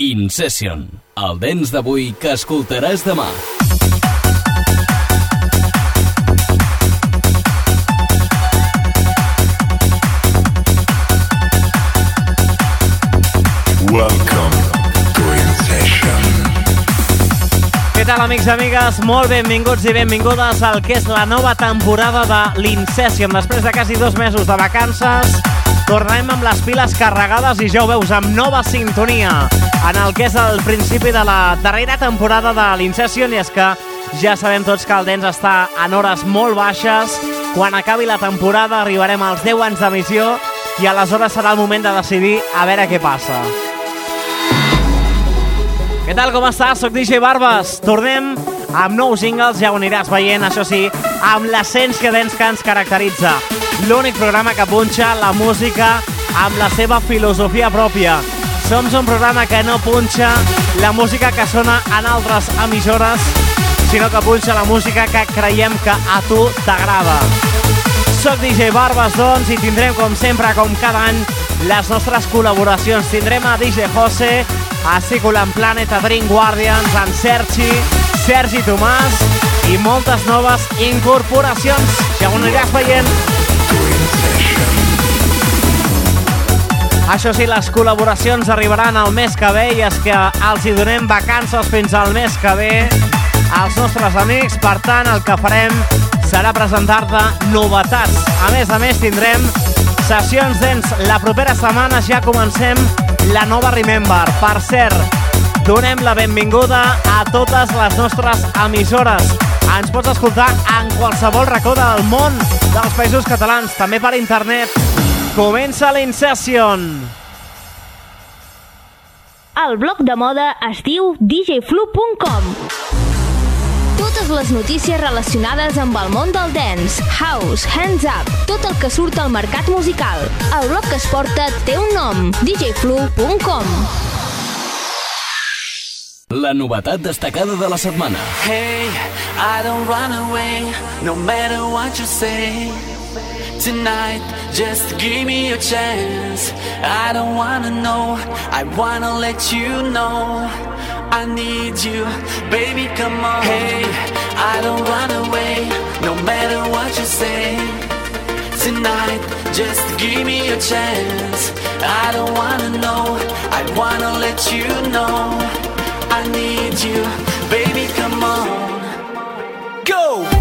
In Session, el dents d'avui que escoltaràs demà. Welcome to In Session. Què tal, amics i amigues? Molt benvinguts i benvingudes al que és la nova temporada de l'Incession. Després de quasi dos mesos de vacances, tornem amb les piles carregades i ja ho veus, amb nova sintonia en el que és el principi de la darrera temporada de l'Incession i és que ja sabem tots que el Dens està en hores molt baixes. Quan acabi la temporada arribarem als 10 anys d'emissió i aleshores serà el moment de decidir a veure què passa. Què tal, com estàs? Soc DJ Barbas. Tornem amb nous jingles, ja ho aniràs veient, això sí, amb l'essència dents que ens caracteritza. L'únic programa que punxa la música amb la seva filosofia pròpia. Som un programa que no punxa la música que sona en altres emissores, sinó que punxa la música que creiem que a tu t'agrada. Soc DJ Barbas, doncs, i tindrem, com sempre, com cada any, les nostres col·laboracions. Tindrem a DJ José, a Siculan Planet, a Dream Guardians, en Sergi, Sergi Tomàs i moltes noves incorporacions. Ja ho aniràs veient. Això sí, les col·laboracions arribaran el mes que ve i és que els hi donem vacances fins al mes que ve als nostres amics. Per tant, el que farem serà presentar-te novetats. A més a més, tindrem sessions dents. La propera setmana ja comencem la nova Remember. Per cert, donem la benvinguda a totes les nostres emissores. Ens pots escoltar en qualsevol racó del món dels països catalans, també per internet. Comença l'Incession! El blog de moda es diu djflu.com totes les notícies relacionades amb el món del dance, house, hands up, tot el que surt al mercat musical. El blog que es porta té un nom, djflu.com. La novetat destacada de la setmana. Hey, I don't run away, no matter what you say. Tonight, just give me a chance. I don't wanna know, I wanna let you know. I need you, baby, come on. Hey, I don't run away, no matter what you say. Tonight, just give me a chance. I don't wanna know, I wanna let you know. I need you, baby, come on. Go!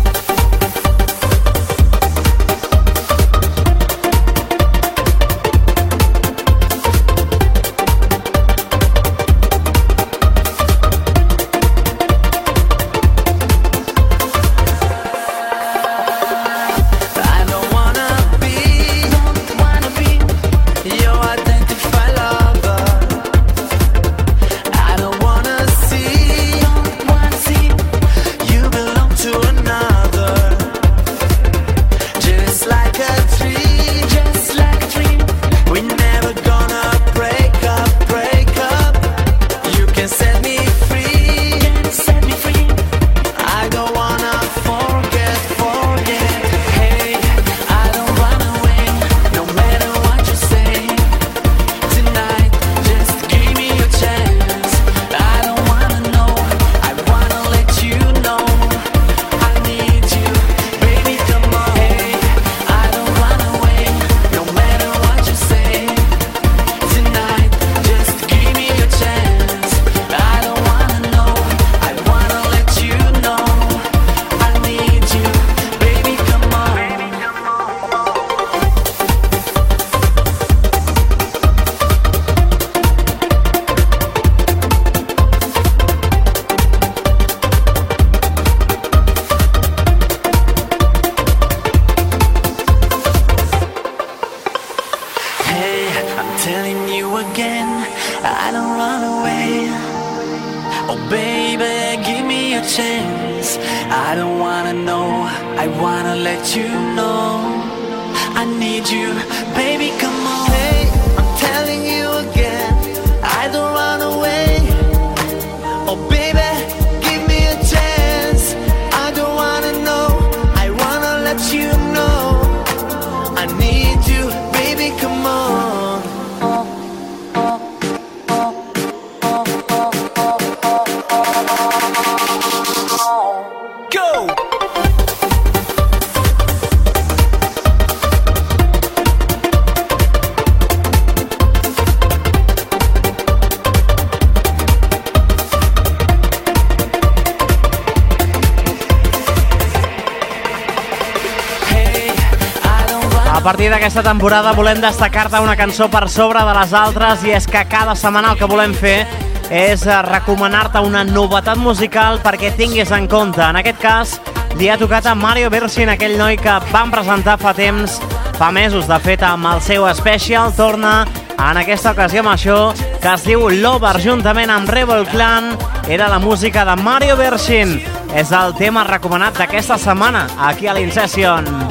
Partir d'aquesta temporada volem destacar-te una cançó per sobre de les altres i és que cada setmana el que volem fer és eh, recomanar-te una novetat musical perquè tinguis en compte. En aquest cas, li ha tocat a Mario Bersin, aquell noi que vam presentar fa temps, fa mesos, de fet, amb el seu Special, torna en aquesta ocasió amb això, que es diu Lover, juntament amb Rebel Clan, era la música de Mario Bersin. És el tema recomanat d'aquesta setmana, aquí a l'Incession.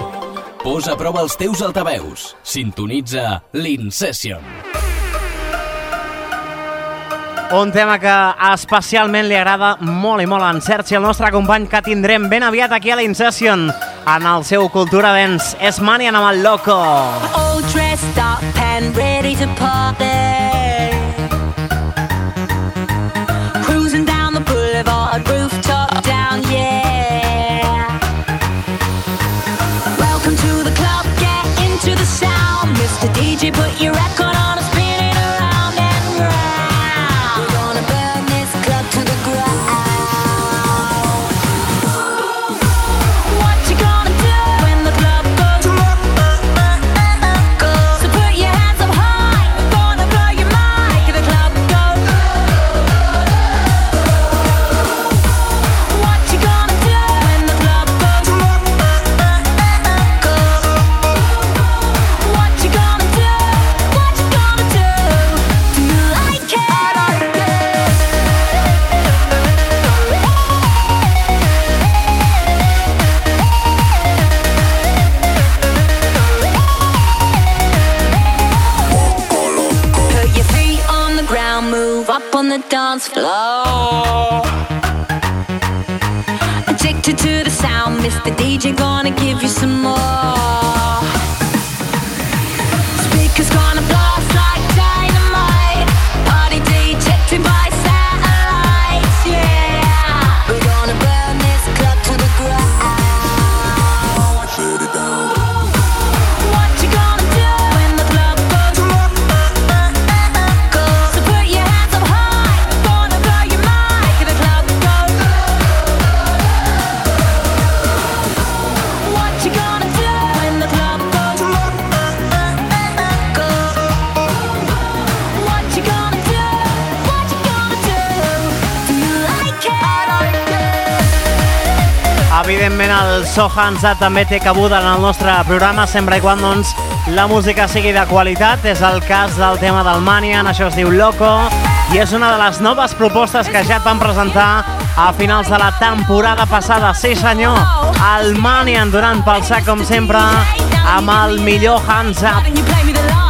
Posa a prova els teus altaveus. Sintonitza l'Incession. Un tema que especialment li agrada molt i molt en Sergi, el nostre company que tindrem ben aviat aquí a l'Incession en el seu Cultura Dance. És Manian amb el Loco. all dressed up and ready to party. Put your record So Hands Up també té cabuda en el nostre programa, sempre i quan doncs, la música sigui de qualitat. És el cas del tema del Manian, això es diu Loco, i és una de les noves propostes que ja et van presentar a finals de la temporada passada. Sí, senyor, el Manian donant pel sac, com sempre, amb el millor Hands Up.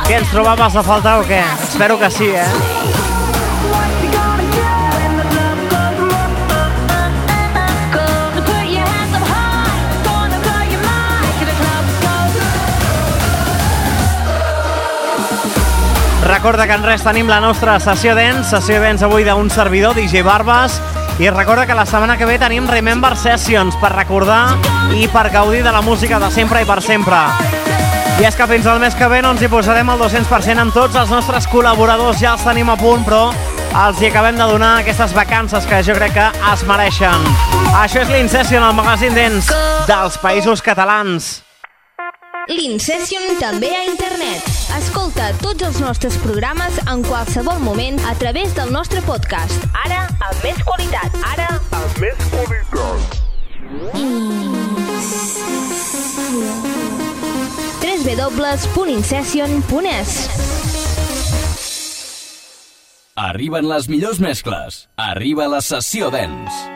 Què ens trobaves a faltar o què? Espero que sí, eh? Recorda que en res tenim la nostra sessió dance, sessió dance avui d'un servidor, DJ Barbas, i recorda que la setmana que ve tenim Remember Sessions per recordar i per gaudir de la música de sempre i per sempre. I és que fins al mes que ve no ens hi posarem al 200% amb tots els nostres col·laboradors, ja els tenim a punt, però els hi acabem de donar aquestes vacances que jo crec que es mereixen. Això és l'Incession, el magazín dance dels països catalans. L'Incession també a internet. Escolta tots els nostres programes en qualsevol moment a través del nostre podcast. Ara, amb més qualitat. Ara, amb més qualitat. www.incession.es Arriben les millors mescles. Arriba la sessió dance.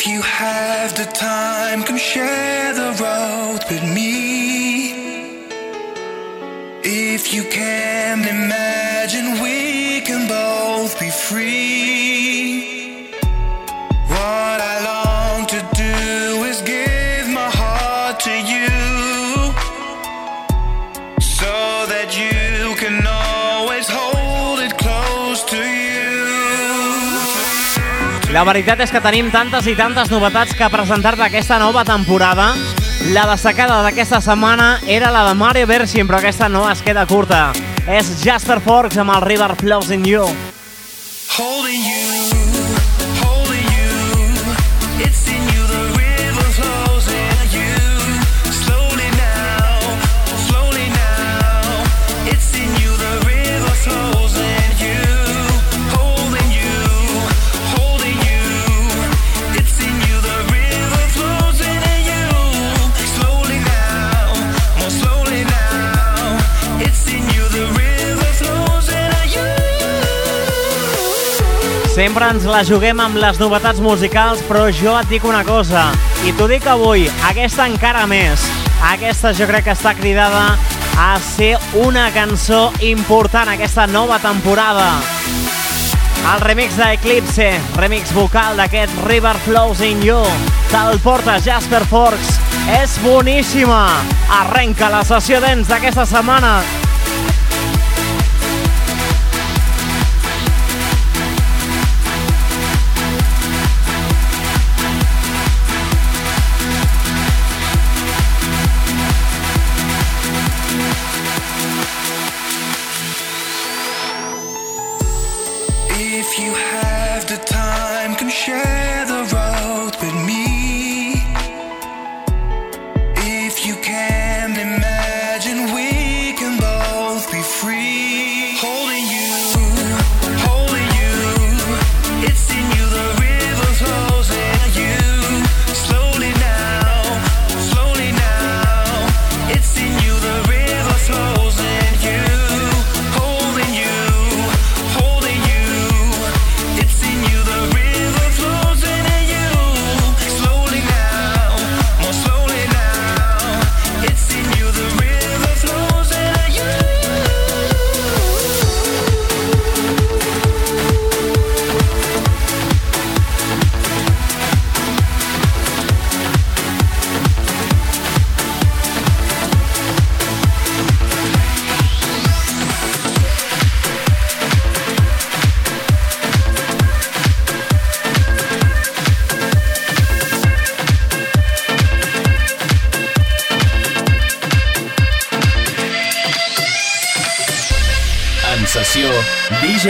If you have the time, come share the road with me. If you can imagine, we can both be free. La veritat és que tenim tantes i tantes novetats que presentar-te aquesta nova temporada La destacada d'aquesta setmana era la de Mario Bersin, però aquesta no es queda curta. És Jasper Forks amb el River Flows in You. Holding you, holding you. It's in you, the Sempre ens la juguem amb les novetats musicals, però jo et dic una cosa, i t'ho dic avui, aquesta encara més. Aquesta jo crec que està cridada a ser una cançó important aquesta nova temporada. El remix d'Eclipse, remix vocal d'aquest River Flows in You, te'l porta Jasper Forks. És boníssima! Arrenca la sessió dents d'aquesta setmana.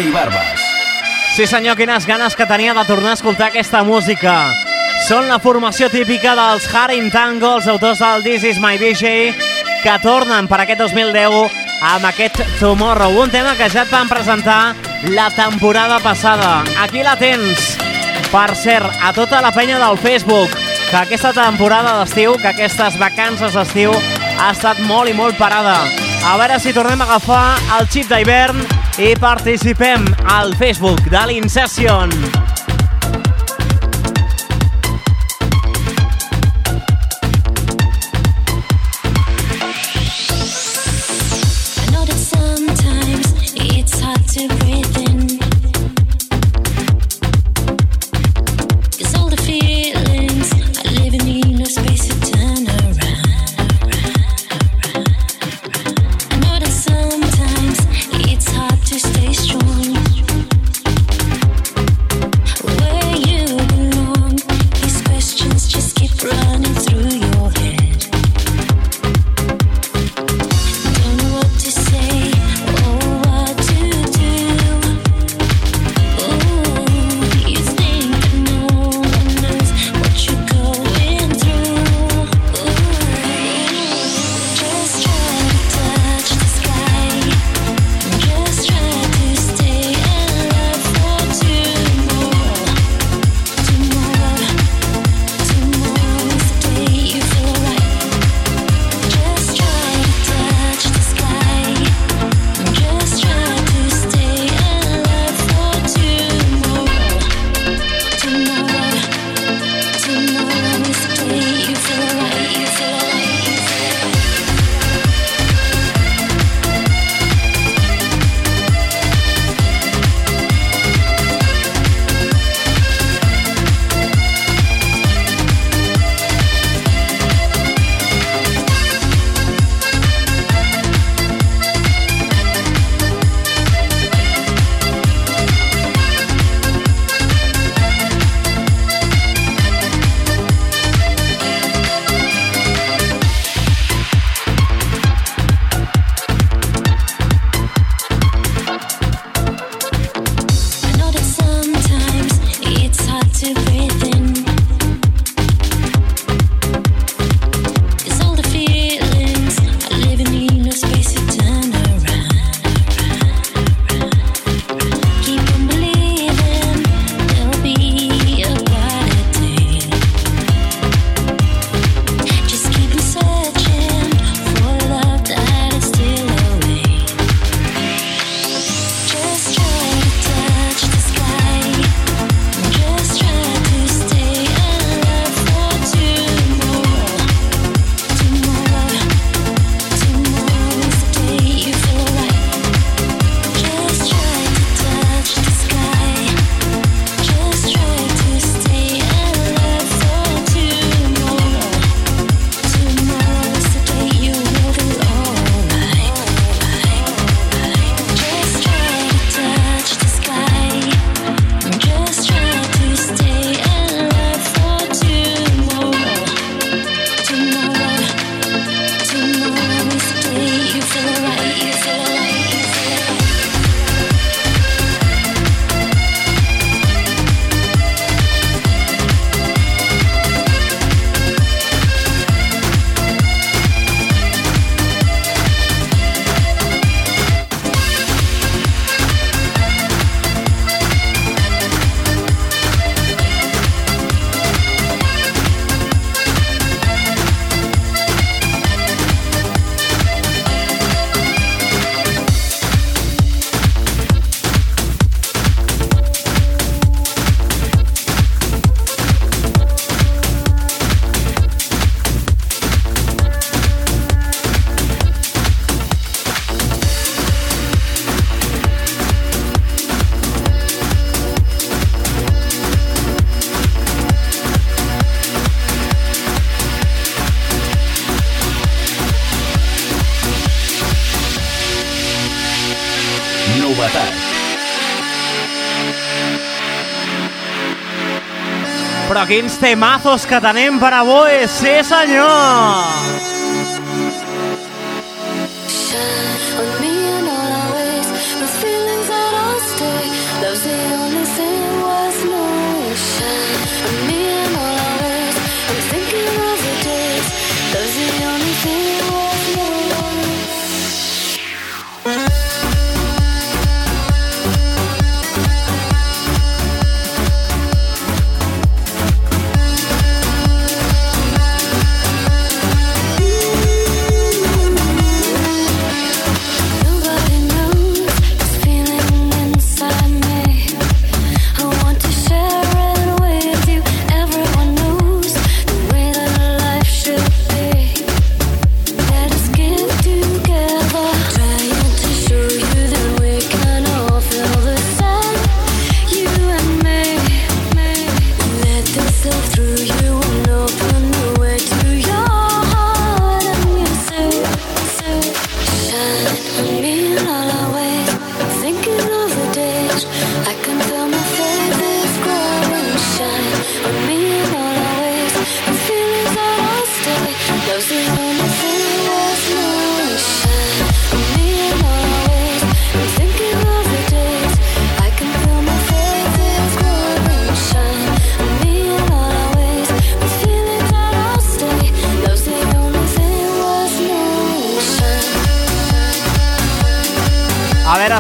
Barbas. Sí senyor, quines ganes que tenia de tornar a escoltar aquesta música. Són la formació típica dels Haring Tango, els autors del This Is My DJ, que tornen per aquest 2010 amb aquest Tomorrow, un tema que ja et van presentar la temporada passada. Aquí la tens. Per cert, a tota la penya del Facebook, que aquesta temporada d'estiu, que aquestes vacances d'estiu, ha estat molt i molt parada. A veure si tornem a agafar el xip d'hivern i participem al Facebook de l'Incession. quins temazos que tenim per avui, sí senyor!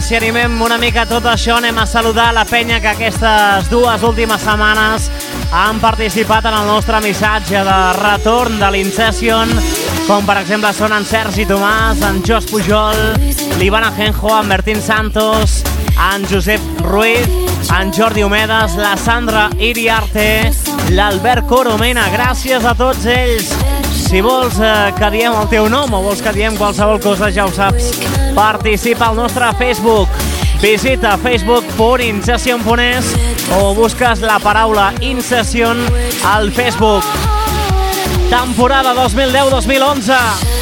si animem una mica tot això, anem a saludar la penya que aquestes dues últimes setmanes han participat en el nostre missatge de retorn de l'Incession, com per exemple són en Sergi Tomàs, en Jos Pujol, l'Ivan Ajenjo, en Bertín Santos, en Josep Ruiz, en Jordi Homedes, la Sandra Iriarte, l'Albert Coromena. Gràcies a tots ells si vols eh, que diem el teu nom o vols que diem qualsevol cosa, ja ho saps. Participa al nostre Facebook. Visita facebook.insession.es o busques la paraula Insession al Facebook. Temporada 2010-2011.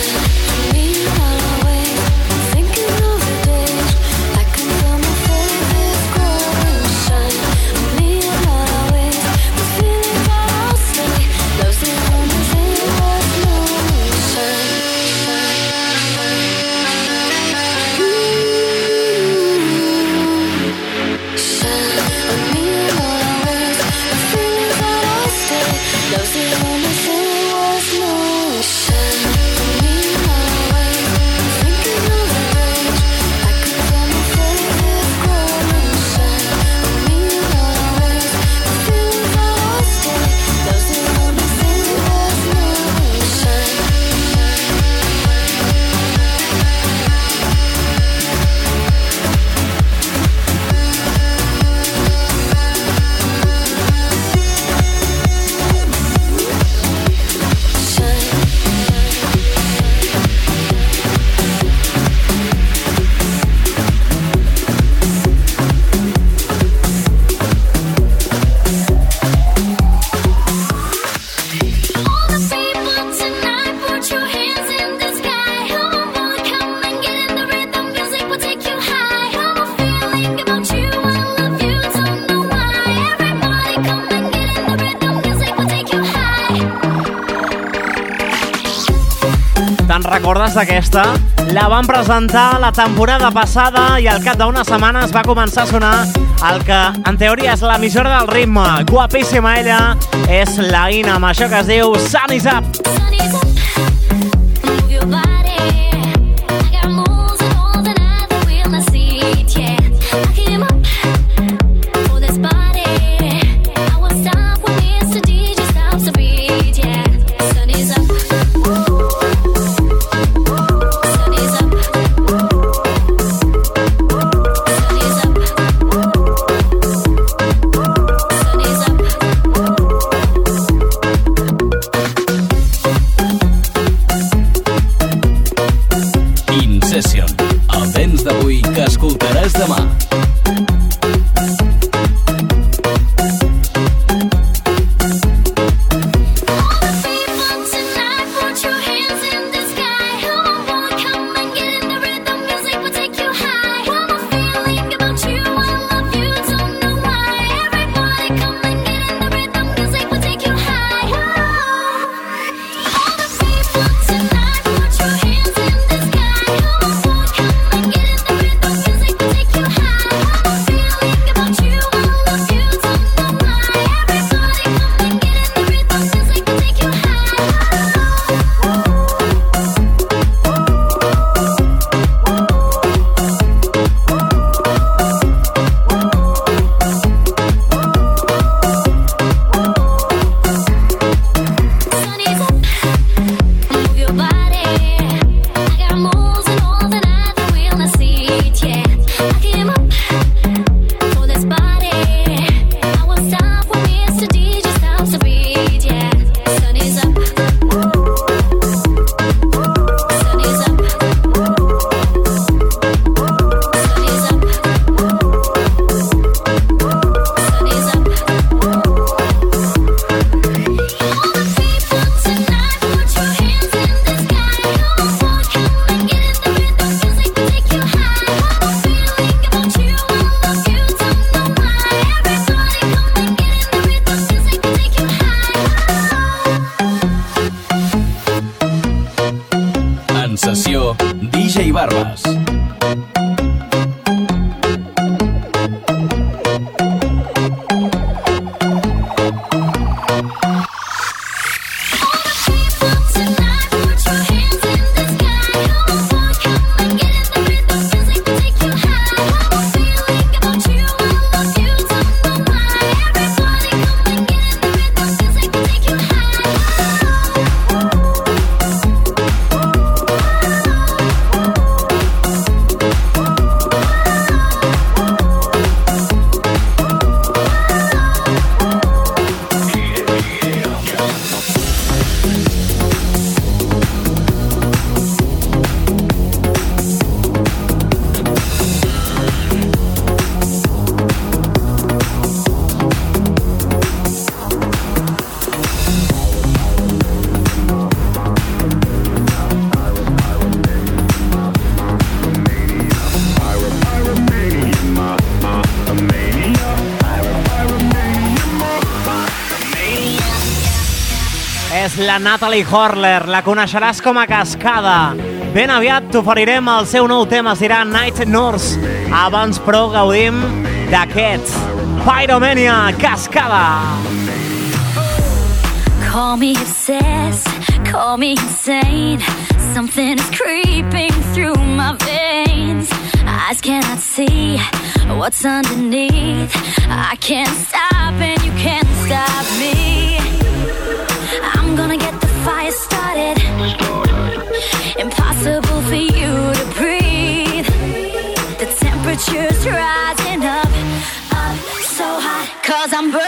pas d'aquesta. La van presentar la temporada passada i al cap d'una setmana es va començar a sonar el que en teoria és l'emissora del ritme. Guapíssima ella, és la Ina amb això que es diu Sun is Up. Natalie Horler. La coneixeràs com a Cascada. Ben aviat t'oferirem el seu nou tema, es dirà Night North. Abans, però, gaudim d'aquest. Pyromania, Cascada. Call me obsessed, call me insane. Something is creeping through my veins. Eyes cannot see what's underneath. I can't stop and you can't stop me. gonna get the fire started. Impossible for you to breathe. The temperature's rising up, up so hot. Cause I'm burning.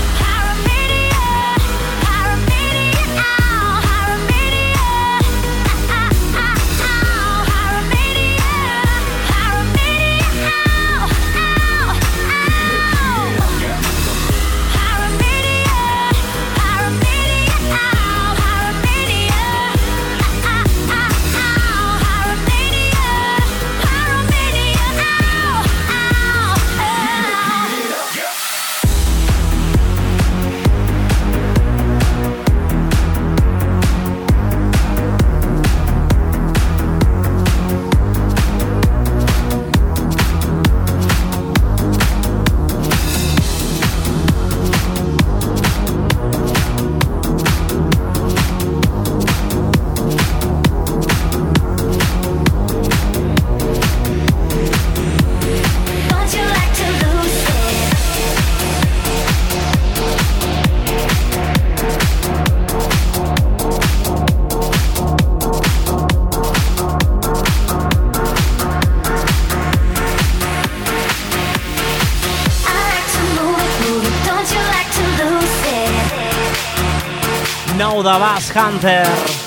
Audavaz Hunter.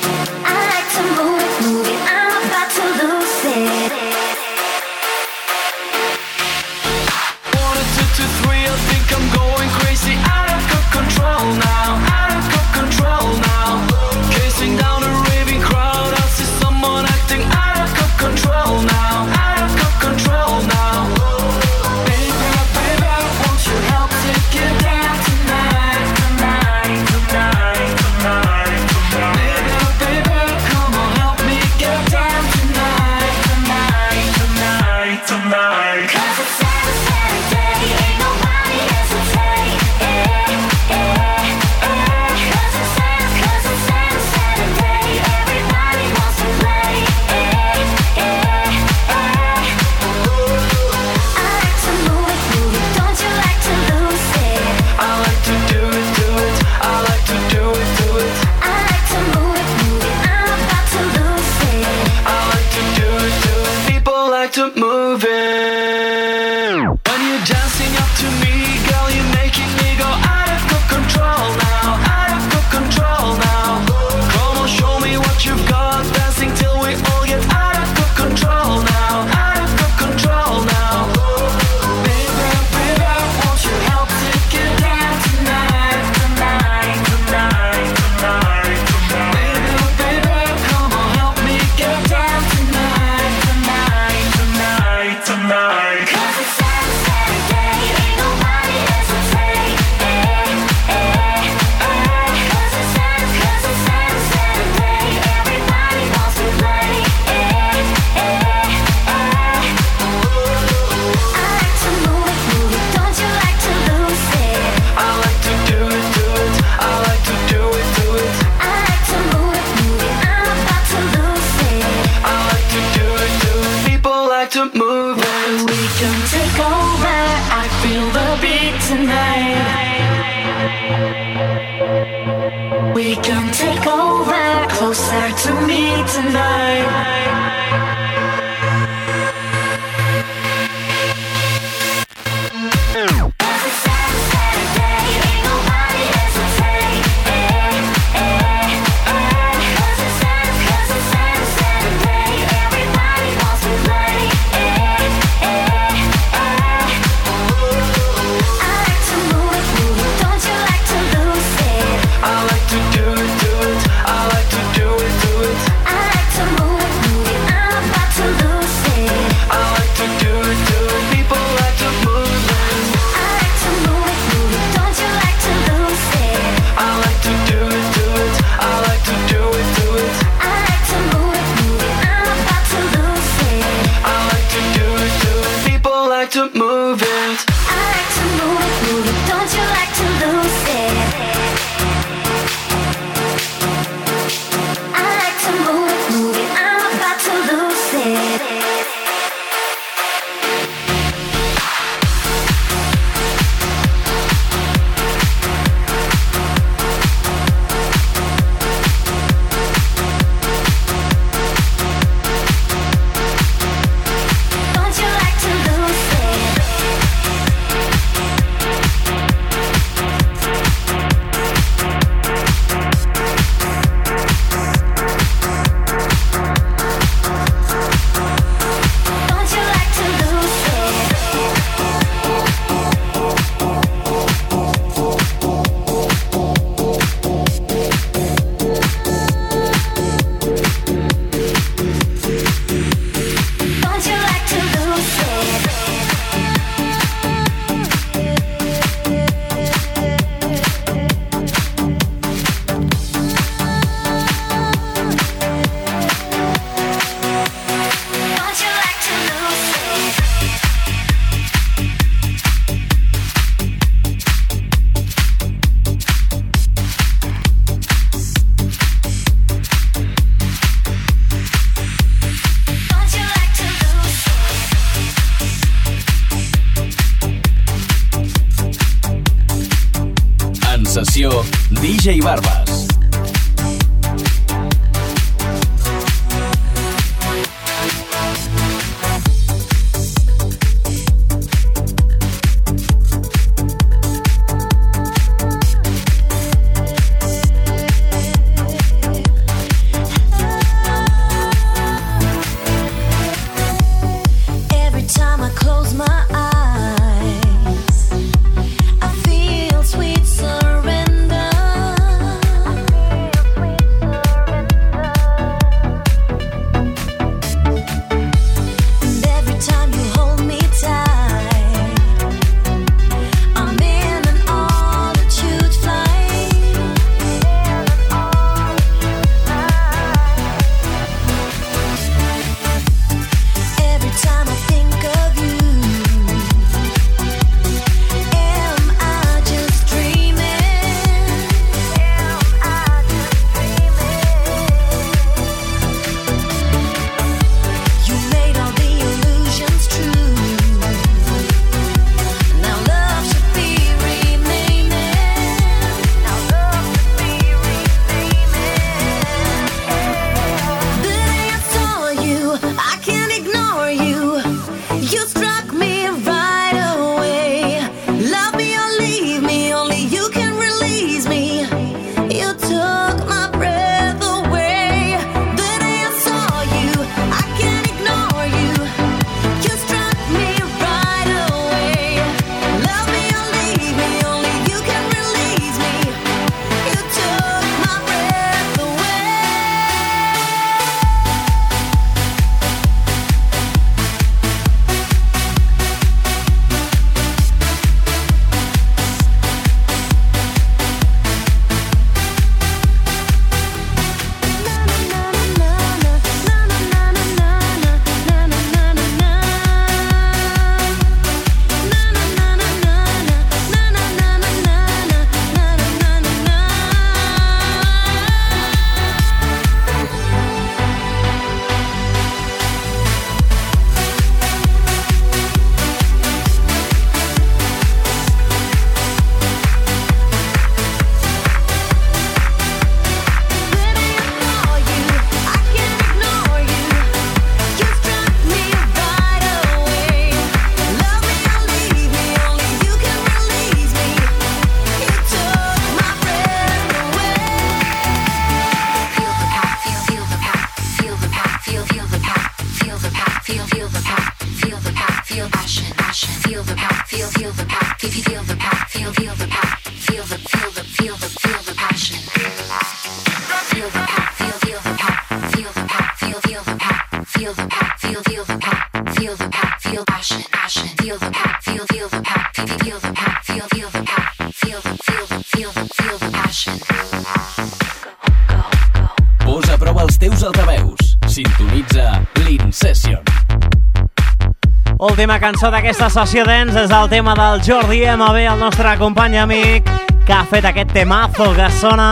Última cançó d'aquesta sessió dents és el tema del Jordi MB, el nostre company amic, que ha fet aquest temazo que sona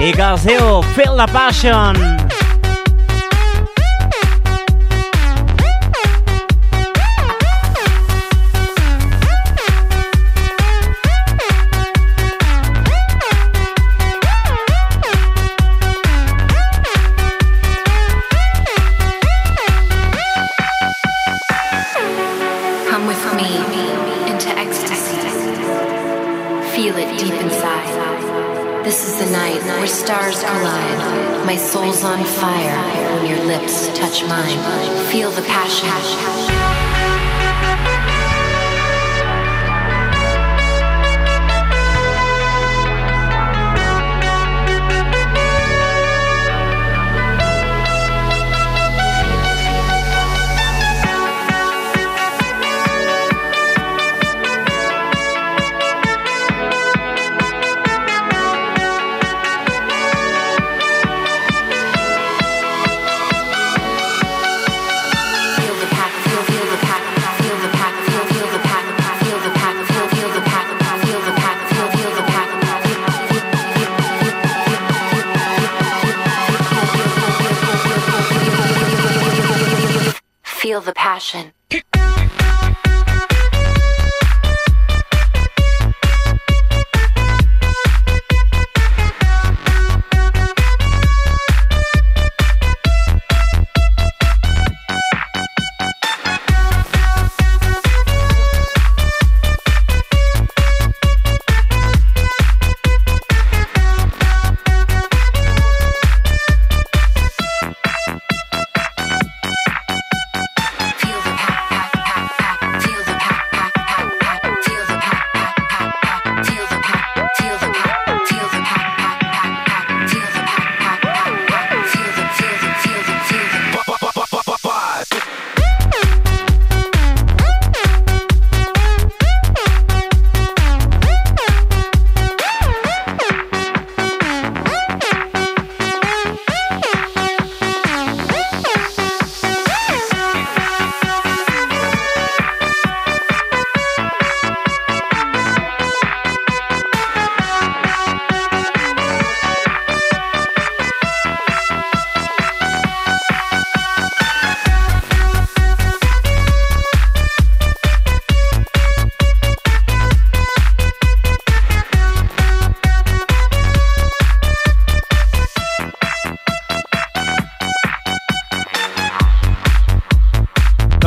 i que es diu Feel the Passion. Mine.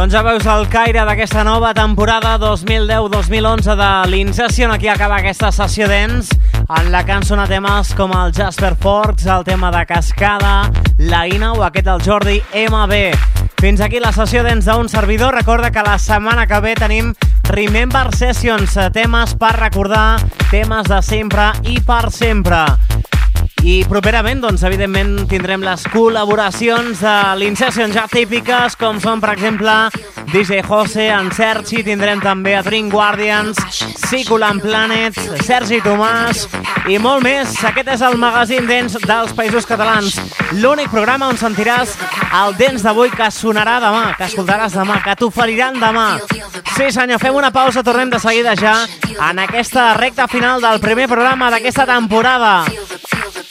Doncs ja veus el caire d'aquesta nova temporada 2010-2011 de l'Incession. Aquí acaba aquesta sessió dents en la que han sonat temes com el Jasper Forks, el tema de Cascada, la Ina o aquest el Jordi MB. Fins aquí la sessió dents d'un servidor. Recorda que la setmana que ve tenim Remember Sessions, temes per recordar, temes de sempre i per sempre. I properament, doncs, evidentment, tindrem les col·laboracions de l'Incession ja típiques, com són, per exemple, DJ Jose, en Sergi, tindrem també a Dream Guardians, Siculan Planet, Sergi Tomàs i molt més. Aquest és el magazín Dents dels Països Catalans, l'únic programa on sentiràs el Dents d'avui que sonarà demà, que escoltaràs demà, que t'oferiran demà. Sí, senyor, fem una pausa, tornem de seguida ja en aquesta recta final del primer programa d'aquesta temporada.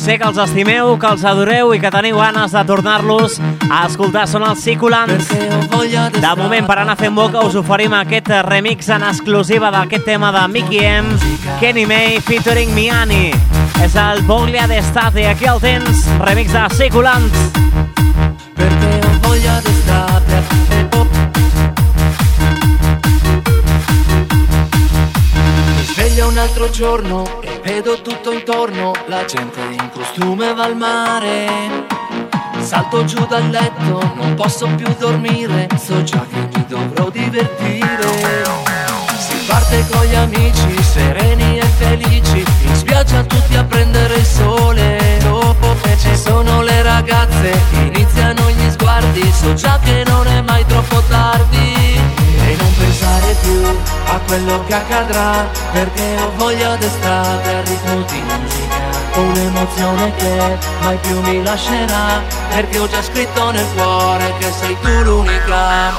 Sé que els estimeu, que els adoreu i que teniu ganes de tornar-los a escoltar. Són els Cicolans. De moment, per anar fent boca, us oferim aquest remix en exclusiva d'aquest tema de Mickey M, Kenny May, featuring Miani. És el Boglia d'Estate. Aquí el tens, remix de Cicolans. Sveglia un altro giorno vedo tutto intorno, la gente in costume va al mare. Salto giù dal letto, non posso più dormire, so già che mi dovrò divertire. Si parte con gli amici, sereni e felici, in spiaggia tutti a prendere il sole. Dopo che ci sono le ragazze, iniziano gli sguardi, so già che non è mai più a quello che accadrà, perché ho voglia d'estate al ritmo di musica. Un'emozione che mai più mi lascerà, perché ho già scritto nel cuore che sei tu l'unica.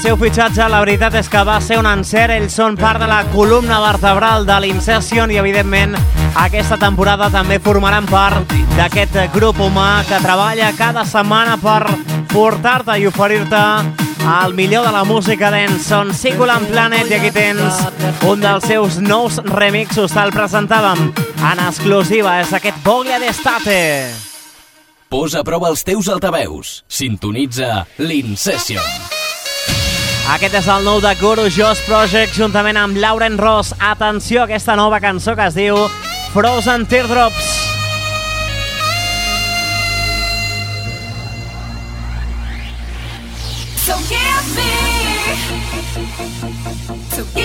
seu fitxatge, la veritat és que va ser un encert. Ells són part de la columna vertebral de l'Incession i, evidentment, aquesta temporada també formaran part d'aquest grup humà que treballa cada setmana per portar-te i oferir-te el millor de la música dance. Són Siculan Planet i aquí tens un dels seus nous remixos. Te'l presentàvem en exclusiva. És aquest Voglia d'Estate. Posa a prova els teus altaveus. Sintonitza l'Incession. Aquest és el nou de Guru Joss Project juntament amb Lauren Ross. Atenció a aquesta nova cançó que es diu Frozen Teardrops. So give me, so give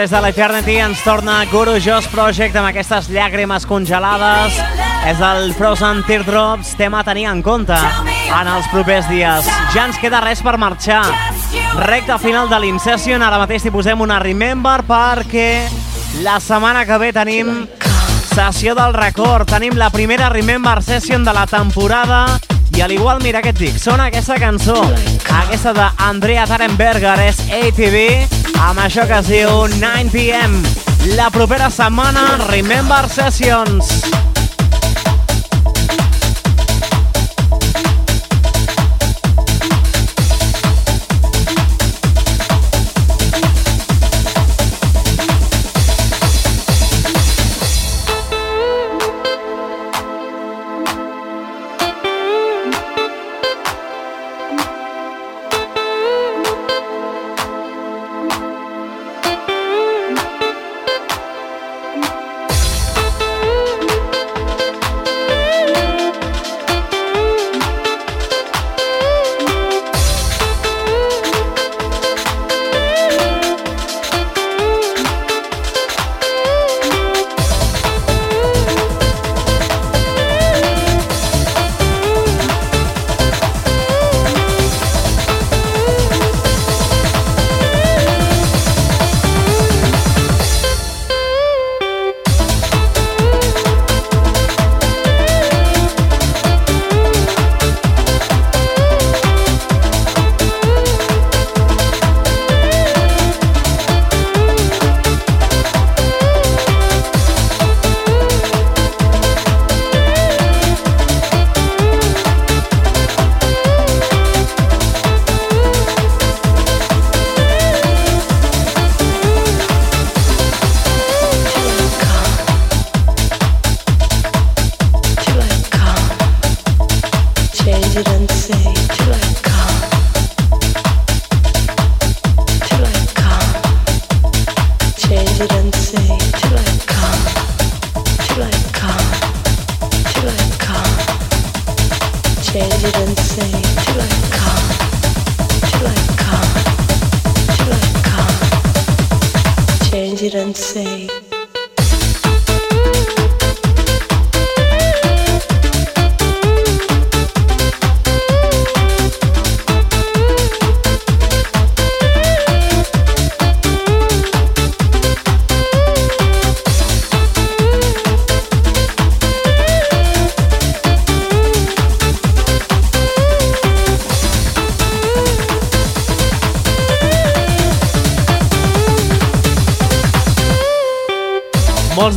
Després de l'Eternity ens torna Guru Joss Project amb aquestes llàgrimes congelades. És el Frozen Teardrops, tema a tenir en compte en els propers dies. Ja ens queda res per marxar. Recte final de l'Incession, ara mateix t'hi posem una Remember perquè la setmana que ve tenim sessió del record. Tenim la primera Remember Session de la temporada i al igual, mira què et dic, sona aquesta cançó, aquesta d'Andrea Tarenberger, és ATV, amb això que es diu 9pm. La propera setmana, Remember Sessions.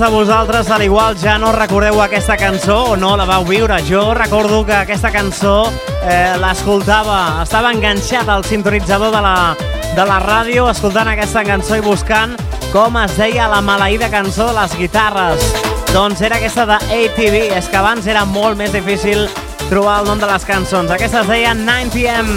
De vosaltres, al igual, ja no recordeu aquesta cançó o no la vau viure. Jo recordo que aquesta cançó eh, l'escoltava, estava enganxat al sintonitzador de la, de la ràdio escoltant aquesta cançó i buscant com es deia la maleïda cançó de les guitarres. Doncs era aquesta de ATV, és que abans era molt més difícil trobar el nom de les cançons. Aquesta es deia 9pm.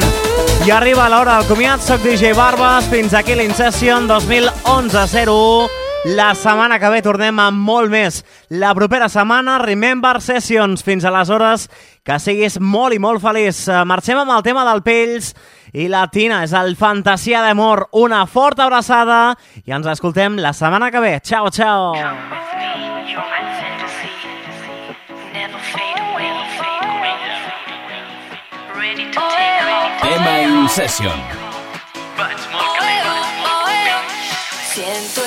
I arriba l'hora del comiat, soc DJ Barbas, fins aquí l'Incession 2011-01. La setmana que ve tornem amb molt més. La propera setmana, Remember Sessions. Fins aleshores, que siguis molt i molt feliç. Eh, Marxem amb el tema del Pells i la Tina. És el Fantasia d'Amor. Una forta abraçada i ens escoltem la setmana que ve. Ciao, ciao. Tema In Session. Siento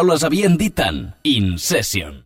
paraules havien dit tant. In Session.